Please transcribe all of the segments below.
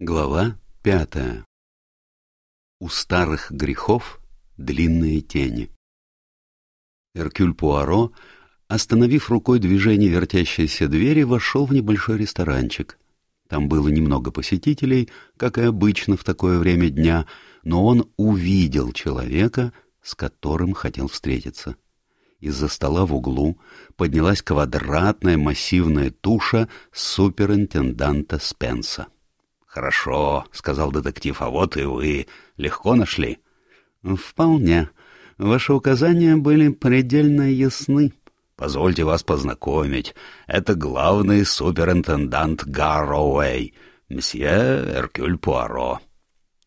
Глава пятая У старых грехов длинные тени Эркюль Пуаро, остановив рукой движение вертящейся двери, вошел в небольшой ресторанчик. Там было немного посетителей, как и обычно в такое время дня, но он увидел человека, с которым хотел встретиться. Из-за стола в углу поднялась квадратная массивная туша суперинтенданта Спенса. «Хорошо», — сказал детектив, — «а вот и вы. Легко нашли?» «Вполне. Ваши указания были предельно ясны». «Позвольте вас познакомить. Это главный суперинтендант Гарроуэй, мсье Эркюль Пуаро».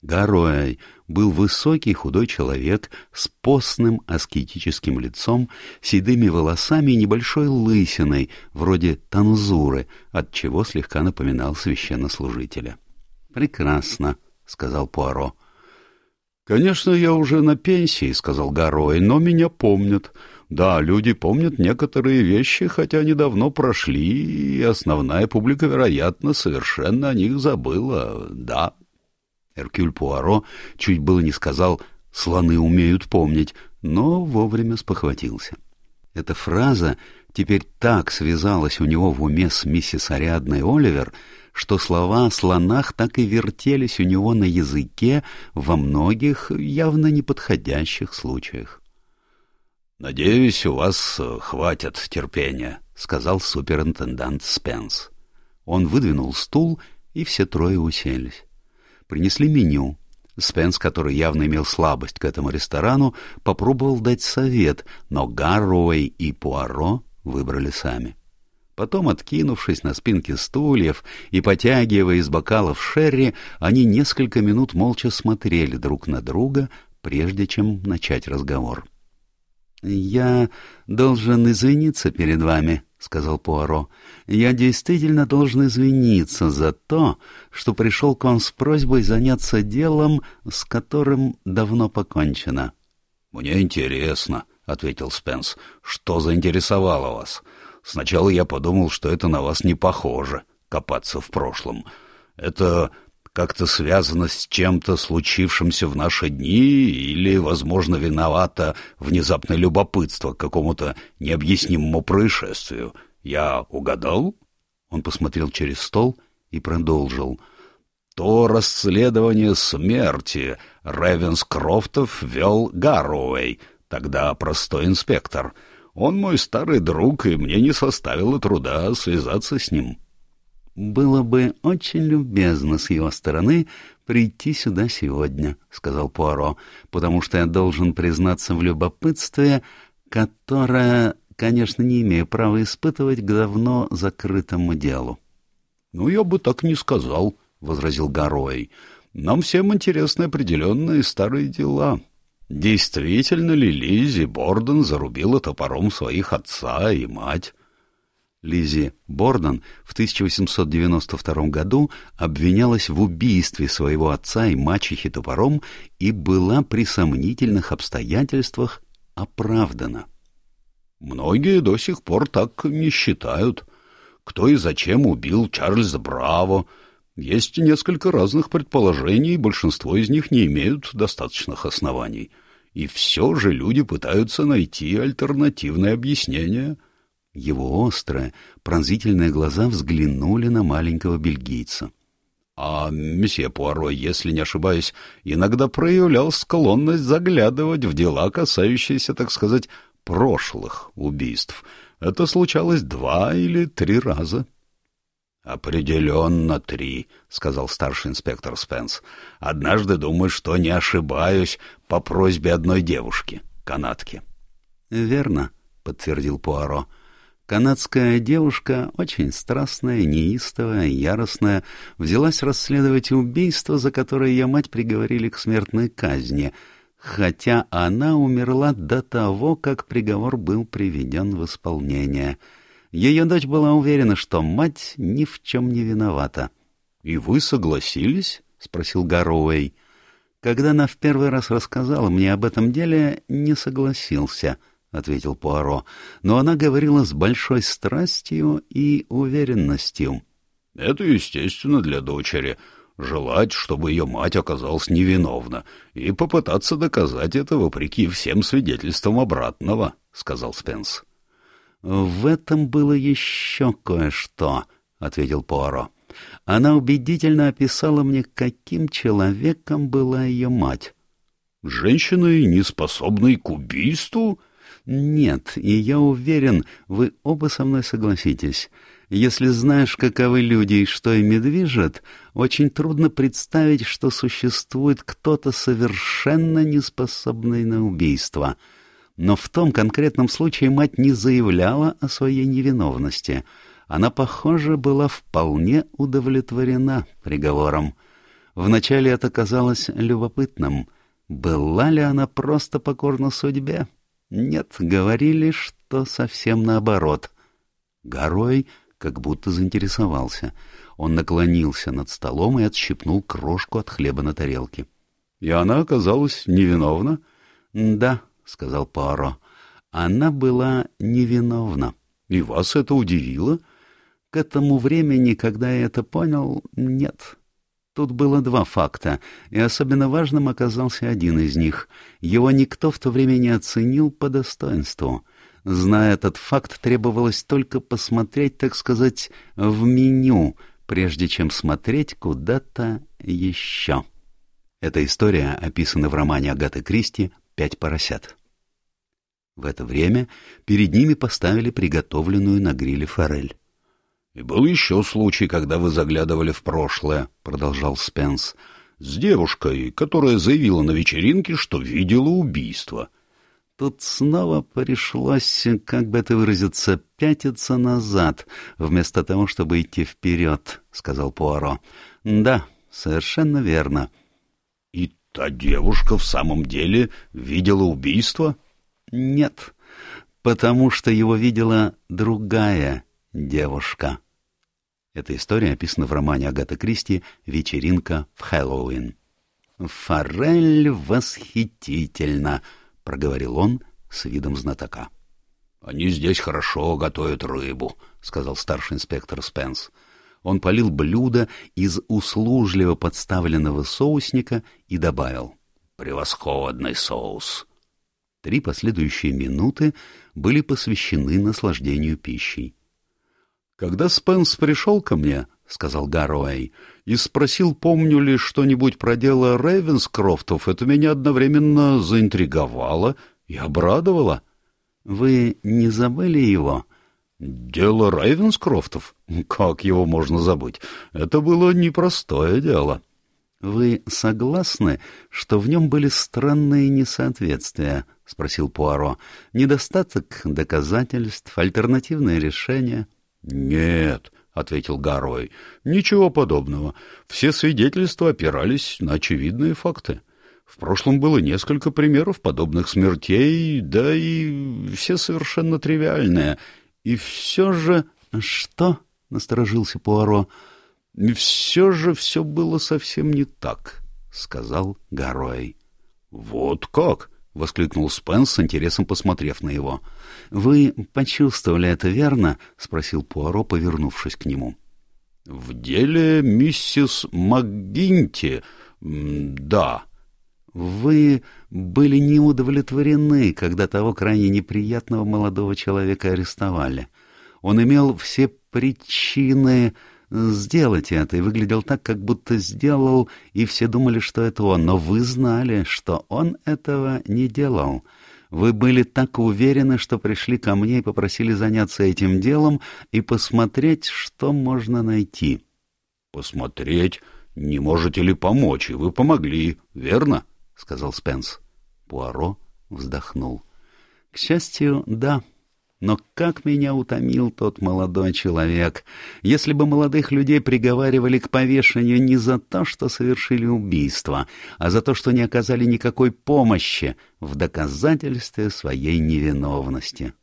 Гарроуэй был высокий худой человек с постным аскетическим лицом, седыми волосами и небольшой лысиной, вроде танзуры, от чего слегка напоминал священнослужителя. Прекрасно, сказал Пуаро. Конечно, я уже на пенсии, сказал Гарой, но меня помнят. Да, люди помнят некоторые вещи, хотя они давно прошли, и основная публика, вероятно, совершенно о них забыла. Да. Эркюль Пуаро чуть было не сказал «слоны умеют помнить», но вовремя спохватился. Эта фраза теперь так связалась у него в уме с миссис Ариадной Оливер, что слова о слонах так и вертелись у него на языке во многих явно неподходящих случаях. «Надеюсь, у вас э, хватит терпения», — сказал суперинтендант Спенс. Он выдвинул стул, и все трое уселись. Принесли меню. Спенс, который явно имел слабость к этому ресторану, попробовал дать совет, но Гарроуэй и Пуаро выбрали сами. Потом, откинувшись на спинки стульев и потягивая из бокалов шерри, они несколько минут молча смотрели друг на друга, прежде чем начать разговор. — Я должен извиниться перед вами, — сказал Пуаро. — Я действительно должен извиниться за то, что пришел к вам с просьбой заняться делом, с которым давно покончено. — Мне интересно, — ответил Спенс. — Что заинтересовало вас? — Сначала я подумал, что это на вас не похоже, копаться в прошлом. Это как-то связано с чем-то случившимся в наши дни или, возможно, виновато внезапное любопытство к какому-то необъяснимому происшествию. Я угадал? Он посмотрел через стол и продолжил. То расследование смерти Ревенскрофтов вел Гарроуэй, тогда простой инспектор — он мой старый друг, и мне не составило труда связаться с ним. «Было бы очень любезно с его стороны прийти сюда сегодня», — сказал Пуаро, «потому что я должен признаться в любопытстве, которое, конечно, не имею права испытывать к давно закрытому делу». «Ну, я бы так не сказал», — возразил Гарой. «Нам всем интересны определенные старые дела». Действительно ли Лизи Борден зарубила топором своих отца и мать? Лизи Борден в 1892 году обвинялась в убийстве своего отца и мачехи топором и была при сомнительных обстоятельствах оправдана. Многие до сих пор так не считают. Кто и зачем убил Чарльза Браво? Есть несколько разных предположений, большинство из них не имеют достаточных оснований и все же люди пытаются найти альтернативное объяснение. Его острые, пронзительные глаза взглянули на маленького бельгийца. А месье Пуаро, если не ошибаюсь, иногда проявлял склонность заглядывать в дела, касающиеся, так сказать, прошлых убийств. Это случалось два или три раза. «Определенно три», — сказал старший инспектор Спенс. «Однажды думаю, что не ошибаюсь по просьбе одной девушки, канадки». «Верно», — подтвердил Пуаро. Канадская девушка, очень страстная, неистовая, яростная, взялась расследовать убийство, за которое ее мать приговорили к смертной казни, хотя она умерла до того, как приговор был приведен в исполнение — ее дочь была уверена, что мать ни в чем не виновата. — И вы согласились? — спросил Гарроуэй. Когда она в первый раз рассказала мне об этом деле, не согласился, — ответил Пуаро. Но она говорила с большой страстью и уверенностью. — Это естественно для дочери. желать, чтобы ее мать оказалась невиновна, и попытаться доказать это вопреки всем свидетельствам обратного, — сказал Спенс. — В этом было еще кое-что, — ответил Пуаро. Она убедительно описала мне, каким человеком была ее мать. — Женщиной, неспособной к убийству? — Нет, и я уверен, вы оба со мной согласитесь. Если знаешь, каковы люди и что ими движет, очень трудно представить, что существует кто-то совершенно неспособный на убийство. Но в том конкретном случае мать не заявляла о своей невиновности. Она, похоже, была вполне удовлетворена приговором. Вначале это казалось любопытным. Была ли она просто покорна судьбе? Нет, говорили, что совсем наоборот. Горой как будто заинтересовался. Он наклонился над столом и отщипнул крошку от хлеба на тарелке. — И она оказалась невиновна? — Да, — сказал Пуаро. — Она была невиновна. — И вас это удивило? — К этому времени, когда я это понял, нет. Тут было два факта, и особенно важным оказался один из них. Его никто в то время не оценил по достоинству. Зная этот факт, требовалось только посмотреть, так сказать, в меню, прежде чем смотреть куда-то еще. Эта история описана в романе Агаты Кристи «Пять поросят». В это время перед ними поставили приготовленную на гриле форель. — И был еще случай, когда вы заглядывали в прошлое, — продолжал Спенс, — с девушкой, которая заявила на вечеринке, что видела убийство. — Тут снова пришлось, как бы это выразиться, пятиться назад, вместо того, чтобы идти вперед, — сказал Пуаро. — Да, совершенно верно. — И та девушка в самом деле видела убийство? — Нет, потому что его видела другая девушка. Эта история описана в романе Агаты Кристи «Вечеринка в Хэллоуин». «Форель восхитительно!» — проговорил он с видом знатока. — Они здесь хорошо готовят рыбу, — сказал старший инспектор Спенс. Он полил блюдо из услужливо подставленного соусника и добавил. — Превосходный соус! Три последующие минуты были посвящены наслаждению пищей. Когда Спенс пришел ко мне, — сказал Гаруэй, — и спросил, помню ли что-нибудь про дело Рейвенскрофтов, это меня одновременно заинтриговало и обрадовало. — Вы не забыли его? — Дело Рейвенскрофтов? Как его можно забыть? Это было непростое дело. — Вы согласны, что в нем были странные несоответствия? — спросил Пуаро. — Недостаток доказательств, альтернативные решения? — «Нет», — ответил Гарой, — «ничего подобного. Все свидетельства опирались на очевидные факты. В прошлом было несколько примеров подобных смертей, да и все совершенно тривиальные. И все же...» «Что?» — насторожился Пуаро. «И все же все было совсем не так», — сказал Гарой. «Вот как?» — воскликнул Спенс с интересом, посмотрев на его. — Вы почувствовали это, верно? — спросил Пуаро, повернувшись к нему. — В деле миссис МакГинти, да. — Вы были не удовлетворены, когда того крайне неприятного молодого человека арестовали. Он имел все причины сделать это, и выглядел так, как будто сделал, и все думали, что это он, но вы знали, что он этого не делал. Вы были так уверены, что пришли ко мне и попросили заняться этим делом и посмотреть, что можно найти. — Посмотреть? Не можете ли помочь? И вы помогли, верно? — сказал Спенс. Пуаро вздохнул. — К счастью, да. Но как меня утомил тот молодой человек! Если бы молодых людей приговаривали к повешению не за то, что совершили убийство, а за то, что не оказали никакой помощи в доказательстве своей невиновности.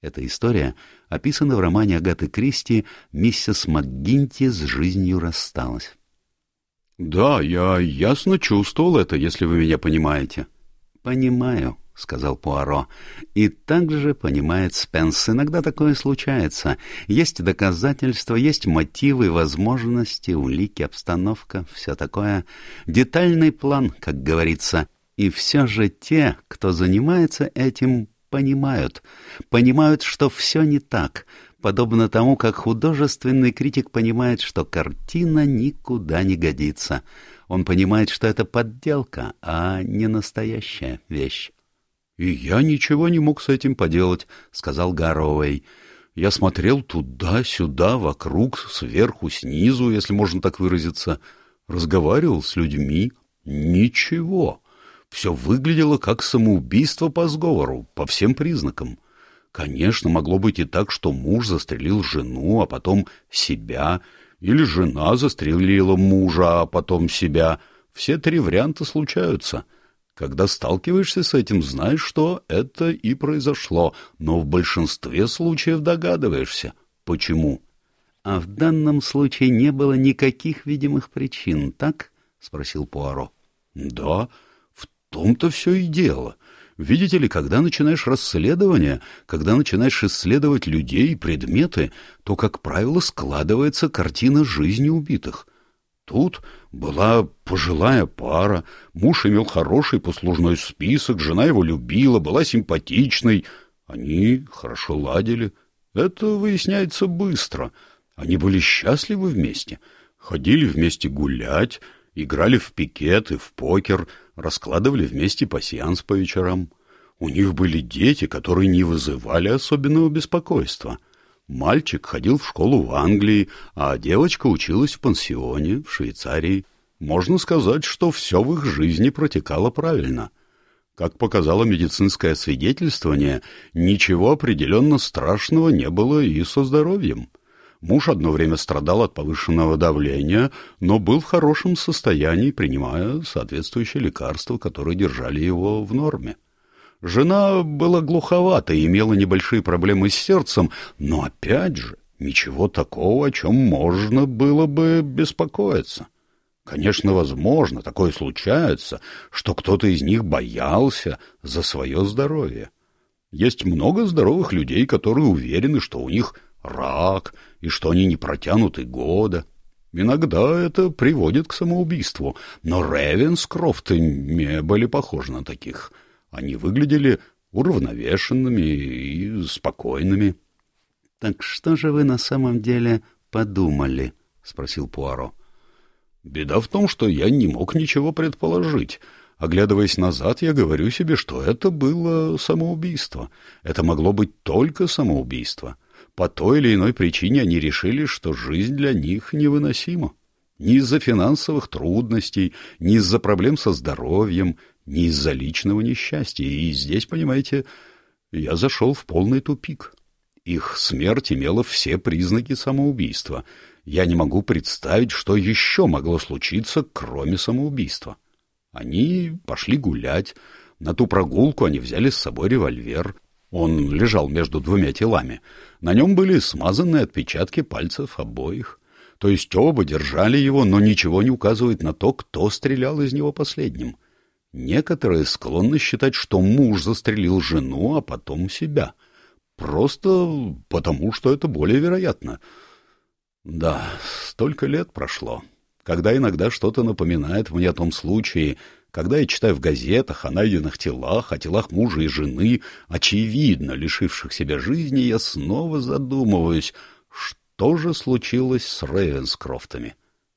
Эта история описана в романе Агаты Кристи «Миссис МакГинти с жизнью рассталась». — Да, я ясно чувствовал это, если вы меня понимаете. — Понимаю, — сказал Пуаро. «И также понимает Спенс. Иногда такое случается. Есть доказательства, есть мотивы, возможности, улики, обстановка, все такое. Детальный план, как говорится. И все же те, кто занимается этим, понимают. Понимают, что все не так» подобно тому, как художественный критик понимает, что картина никуда не годится. Он понимает, что это подделка, а не настоящая вещь. «И я ничего не мог с этим поделать», — сказал Гаровей. «Я смотрел туда-сюда, вокруг, сверху, снизу, если можно так выразиться. Разговаривал с людьми. Ничего. Все выглядело как самоубийство по сговору, по всем признакам. Конечно, могло быть и так, что муж застрелил жену, а потом себя, или жена застрелила мужа, а потом себя. Все три варианта случаются». Когда сталкиваешься с этим, знаешь, что это и произошло, но в большинстве случаев догадываешься, почему. — А в данном случае не было никаких видимых причин, так? — спросил Пуаро. — Да, в том-то все и дело. Видите ли, когда начинаешь расследование, когда начинаешь исследовать людей и предметы, то, как правило, складывается картина жизни убитых — Тут была пожилая пара, муж имел хороший послужной список, жена его любила, была симпатичной. Они хорошо ладили. Это выясняется быстро. Они были счастливы вместе, ходили вместе гулять, играли в пикет и в покер, раскладывали вместе пасьянс по вечерам. У них были дети, которые не вызывали особенного беспокойства — Мальчик ходил в школу в Англии, а девочка училась в пансионе в Швейцарии. Можно сказать, что все в их жизни протекало правильно. Как показало медицинское свидетельствование, ничего определенно страшного не было и со здоровьем. Муж одно время страдал от повышенного давления, но был в хорошем состоянии, принимая соответствующие лекарства, которые держали его в норме. Жена была глуховата и имела небольшие проблемы с сердцем, но опять же, ничего такого, о чем можно было бы беспокоиться. Конечно, возможно, такое случается, что кто-то из них боялся за свое здоровье. Есть много здоровых людей, которые уверены, что у них рак и что они не протянут и года. Иногда это приводит к самоубийству, но Ревенскрофты не были похожи на таких — они выглядели уравновешенными и спокойными. — Так что же вы на самом деле подумали? — спросил Пуаро. — Беда в том, что я не мог ничего предположить. Оглядываясь назад, я говорю себе, что это было самоубийство. Это могло быть только самоубийство. По той или иной причине они решили, что жизнь для них невыносима. Ни из-за финансовых трудностей, ни из-за проблем со здоровьем, не из-за личного несчастья. И здесь, понимаете, я зашел в полный тупик. Их смерть имела все признаки самоубийства. Я не могу представить, что еще могло случиться, кроме самоубийства. Они пошли гулять. На ту прогулку они взяли с собой револьвер. Он лежал между двумя телами. На нем были смазанные отпечатки пальцев обоих. То есть оба держали его, но ничего не указывает на то, кто стрелял из него последним. — Некоторые склонны считать, что муж застрелил жену, а потом себя. Просто потому, что это более вероятно. Да, столько лет прошло. Когда иногда что-то напоминает мне о том случае, когда я читаю в газетах о найденных телах, о телах мужа и жены, очевидно лишивших себя жизни, я снова задумываюсь, что же случилось с Рейвенскрофтами.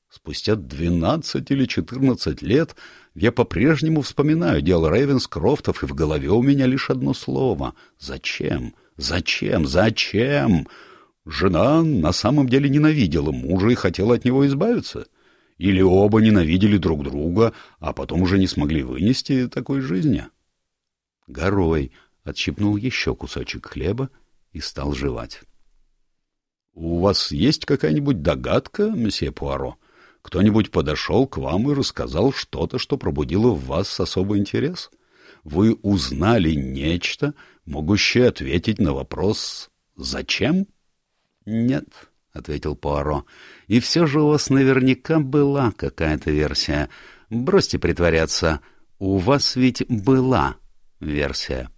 Спустя двенадцать или четырнадцать лет я по-прежнему вспоминаю дело Рейвенскрофтов, и в голове у меня лишь одно слово — «Зачем? Зачем? Зачем?» Жена на самом деле ненавидела мужа и хотела от него избавиться. Или оба ненавидели друг друга, а потом уже не смогли вынести такой жизни. Горой отщипнул еще кусочек хлеба и стал жевать. — У вас есть какая-нибудь догадка, месье Пуаро? Кто-нибудь подошел к вам и рассказал что-то, что пробудило в вас особый интерес? Вы узнали нечто, могущее ответить на вопрос «Зачем?» «Нет», — ответил Пуаро. «И все же у вас наверняка была какая-то версия. Бросьте притворяться. У вас ведь была версия.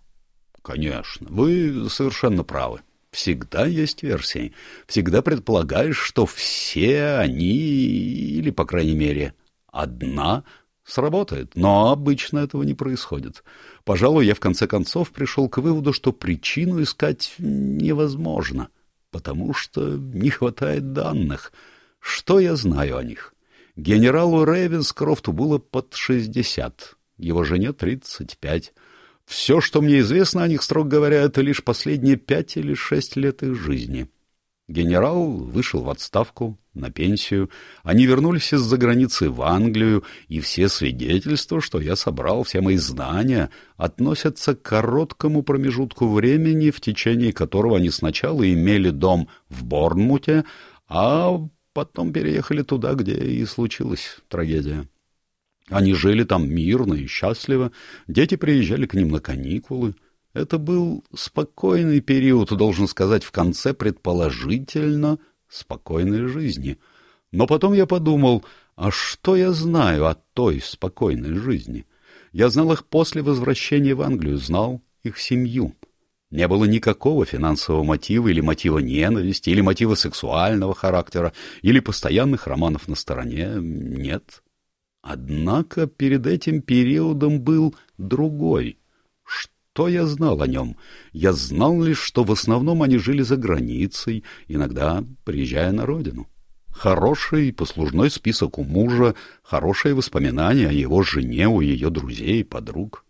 Конечно, вы совершенно правы. Всегда есть версии. Всегда предполагаешь, что все они, или, по крайней мере, одна, сработает. Но обычно этого не происходит. Пожалуй, я в конце концов пришел к выводу, что причину искать невозможно, потому что не хватает данных. Что я знаю о них? Генералу Рейвенскрофту было под шестьдесят, его жене тридцать пять. Все, что мне известно о них, строго говоря, это лишь последние пять или шесть лет их жизни. Генерал вышел в отставку, на пенсию. Они вернулись из-за границы в Англию, и все свидетельства, что я собрал, все мои знания, относятся к короткому промежутку времени, в течение которого они сначала имели дом в Борнмуте, а потом переехали туда, где и случилась трагедия. Они жили там мирно и счастливо, дети приезжали к ним на каникулы. Это был спокойный период, должен сказать, в конце предположительно спокойной жизни. Но потом я подумал, а что я знаю о той спокойной жизни? Я знал их после возвращения в Англию, знал их семью. Не было никакого финансового мотива или мотива ненависти, или мотива сексуального характера, или постоянных романов на стороне. Нет. Однако перед этим периодом был другой. Что я знал о нем? Я знал лишь, что в основном они жили за границей, иногда приезжая на родину. Хороший послужной список у мужа, хорошие воспоминания о его жене, у ее друзей и подруг.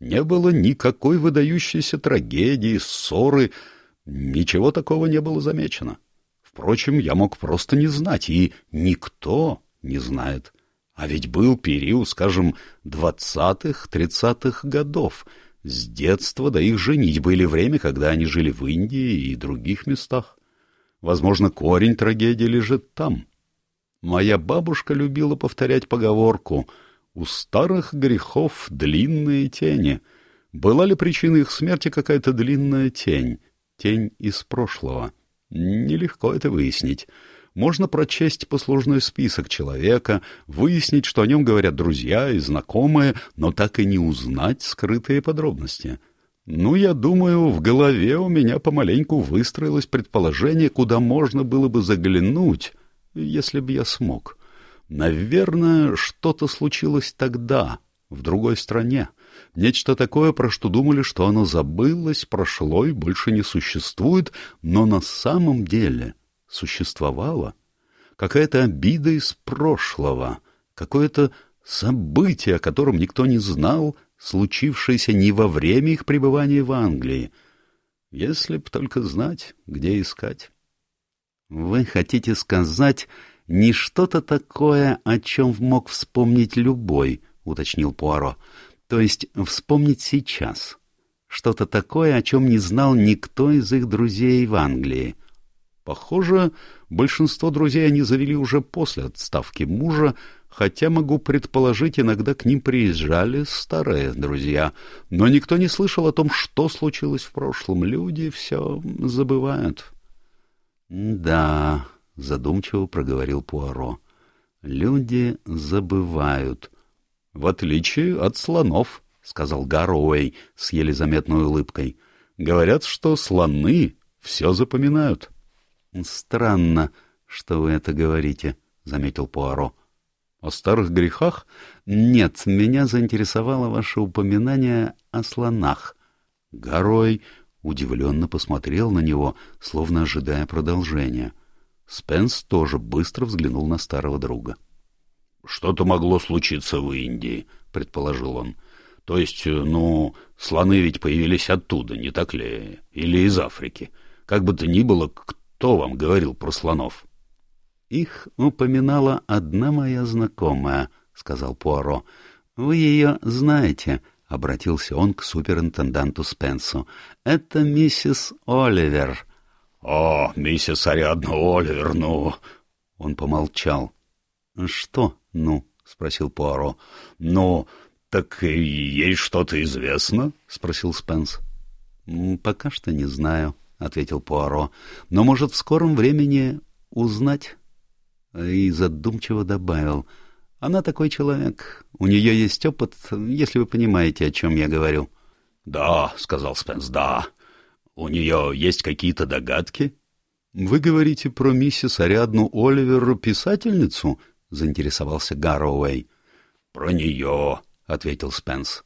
Не было никакой выдающейся трагедии, ссоры, ничего такого не было замечено. Впрочем, я мог просто не знать, и никто не знает. А ведь был период, скажем, двадцатых, тридцатых годов. С детства до их женить были время, когда они жили в Индии и других местах. Возможно, корень трагедии лежит там. Моя бабушка любила повторять поговорку «У старых грехов длинные тени». Была ли причиной их смерти какая-то длинная тень, тень из прошлого? Нелегко это выяснить. Можно прочесть послужной список человека, выяснить, что о нем говорят друзья и знакомые, но так и не узнать скрытые подробности. Ну, я думаю, в голове у меня помаленьку выстроилось предположение, куда можно было бы заглянуть, если бы я смог. Наверное, что-то случилось тогда, в другой стране. Нечто такое, про что думали, что оно забылось, прошло и больше не существует, но на самом деле существовала, какая-то обида из прошлого, какое-то событие, о котором никто не знал, случившееся не во время их пребывания в Англии. Если б только знать, где искать. — Вы хотите сказать, не что-то такое, о чем мог вспомнить любой, — уточнил Пуаро. — То есть вспомнить сейчас. Что-то такое, о чем не знал никто из их друзей в Англии. — Похоже, большинство друзей они завели уже после отставки мужа, хотя, могу предположить, иногда к ним приезжали старые друзья. Но никто не слышал о том, что случилось в прошлом. Люди все забывают. — Да, — задумчиво проговорил Пуаро, — люди забывают. — В отличие от слонов, — сказал Гарроуэй с еле заметной улыбкой. — Говорят, что слоны все запоминают. — Странно, что вы это говорите, заметил Пуаро. О старых грехах? Нет, меня заинтересовало ваше упоминание о слонах. Горой удивленно посмотрел на него, словно ожидая продолжения. Спенс тоже быстро взглянул на старого друга. «Что-то могло случиться в Индии», — предположил он. «То есть, ну, слоны ведь появились оттуда, не так ли? Или из Африки? Как бы то ни было, кто вам говорил про слонов? — Их упоминала одна моя знакомая, — сказал Пуаро. — Вы ее знаете, — обратился он к суперинтенданту Спенсу. — Это миссис Оливер. — О, миссис Ариадна Оливер, ну... Он помолчал. — Что «ну»? — спросил Пуаро. — Ну, так ей что-то известно? — спросил Спенс. — Пока что не знаю, — ответил Пуаро, — но, может, в скором времени узнать? И задумчиво добавил, — она такой человек, у нее есть опыт, если вы понимаете, о чем я говорю. «Да», — сказал Спенс, — «да. У нее есть какие-то догадки?» «Вы говорите про миссис Ариадну Оливер, писательницу?» — заинтересовался Гарроуэй. «Про нее», — ответил Спенс.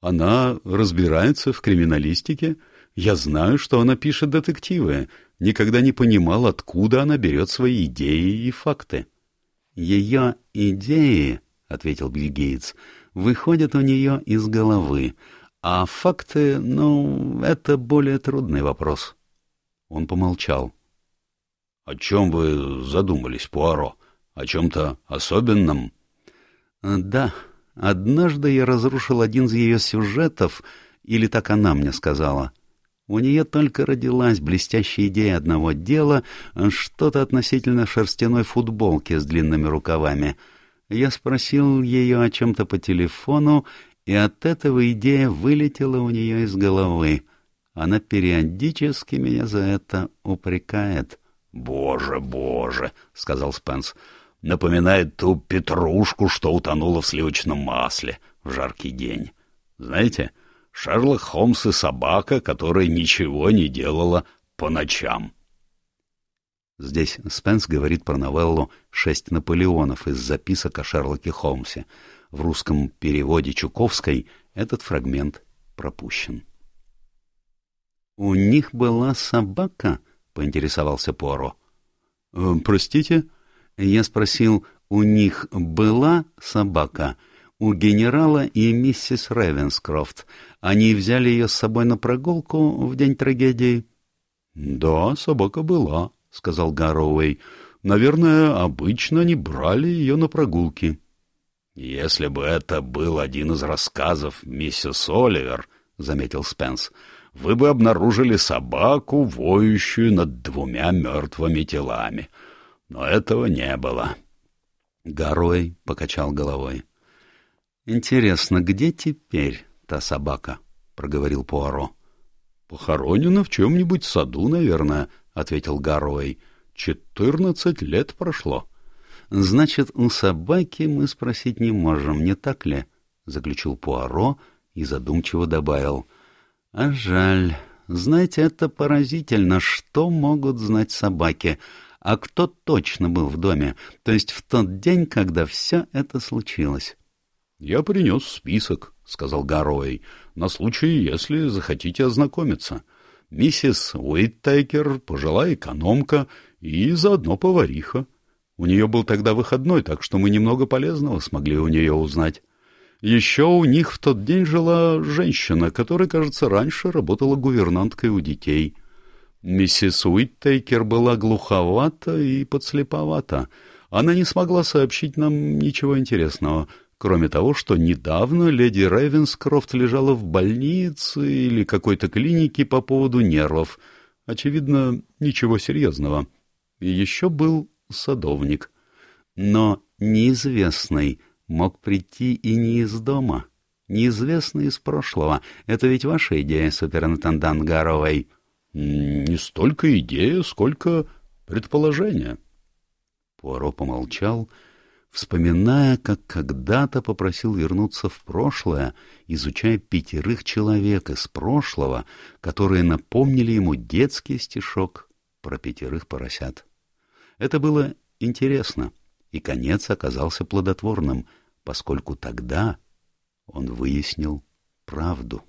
«Она разбирается в криминалистике? Я знаю, что она пишет детективы. Никогда не понимал, откуда она берет свои идеи и факты». «Ее идеи», — ответил Билл Гейтс, — «выходят у нее из головы, а факты, ну, это более трудный вопрос». Он помолчал. — О чем вы задумались, Пуаро? О чем-то особенном? — Да. Однажды я разрушил один из ее сюжетов, или так она мне сказала. У нее только родилась блестящая идея одного дела, что-то относительно шерстяной футболки с длинными рукавами. Я спросил ее о чем-то по телефону, и от этого идея вылетела у нее из головы. Она периодически меня за это упрекает. — Боже, боже, — сказал Спенс, — напоминает ту петрушку, что утонула в сливочном масле в жаркий день. Знаете, Шерлок Холмс и собака, которая ничего не делала по ночам. Здесь Спенс говорит про новеллу «Шесть Наполеонов» из записок о Шерлоке Холмсе. В русском переводе Чуковской этот фрагмент пропущен. «У них была собака?» — поинтересовался Поро. «Э, «Простите?» Я спросил, «У них была собака?» «У генерала и миссис Ревенскрофт. Они взяли ее с собой на прогулку в день трагедии?» «Да, собака была», — сказал Гарроуэй. «Наверное, обычно они брали ее на прогулки». «Если бы это был один из рассказов миссис Оливер», — заметил Спенс, — «вы бы обнаружили собаку, воющую над двумя мертвыми телами. Но этого не было». Гарой покачал головой. «Интересно, где теперь та собака?» — проговорил Пуаро. «Похоронена в чем-нибудь саду, наверное», — ответил Гарой. «Четырнадцать лет прошло». Значит, у собаки мы спросить не можем, не так ли? Заключил Пуаро и задумчиво добавил. А жаль. Знаете, это поразительно, что могут знать собаки. А кто точно был в доме? То есть в тот день, когда все это случилось? — Я принес список, — сказал Гарой, — на случай, если захотите ознакомиться. Миссис Уиттейкер, пожилая экономка и заодно повариха. У нее был тогда выходной, так что мы немного полезного смогли у нее узнать. Еще у них в тот день жила женщина, которая, кажется, раньше работала гувернанткой у детей. Миссис Уиттейкер была глуховата и подслеповата. Она не смогла сообщить нам ничего интересного, кроме того, что недавно леди Рейвенскрофт лежала в больнице или какой-то клинике по поводу нервов. Очевидно, ничего серьезного. И еще был садовник. Но неизвестный мог прийти и не из дома. Неизвестный из прошлого. Это ведь ваша идея, суперинтендант Гаровой. Не столько идея, сколько предположение. Пуаро помолчал, вспоминая, как когда-то попросил вернуться в прошлое, изучая пятерых человек из прошлого, которые напомнили ему детский стишок про пятерых поросят. Это было интересно, и конец оказался плодотворным, поскольку тогда он выяснил правду.